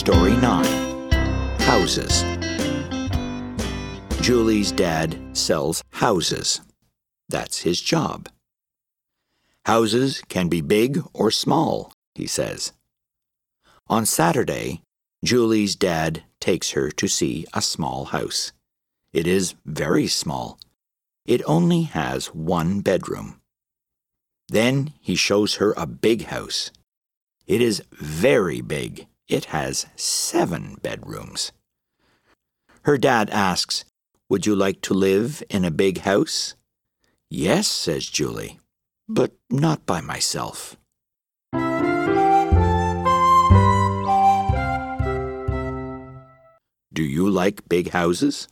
Story 9 Houses. Julie's dad sells houses. That's his job. Houses can be big or small, he says. On Saturday, Julie's dad takes her to see a small house. It is very small. It only has one bedroom. Then he shows her a big house. It is very big. It has seven bedrooms. Her dad asks, Would you like to live in a big house? Yes, says Julie, but not by myself. Do you like big houses?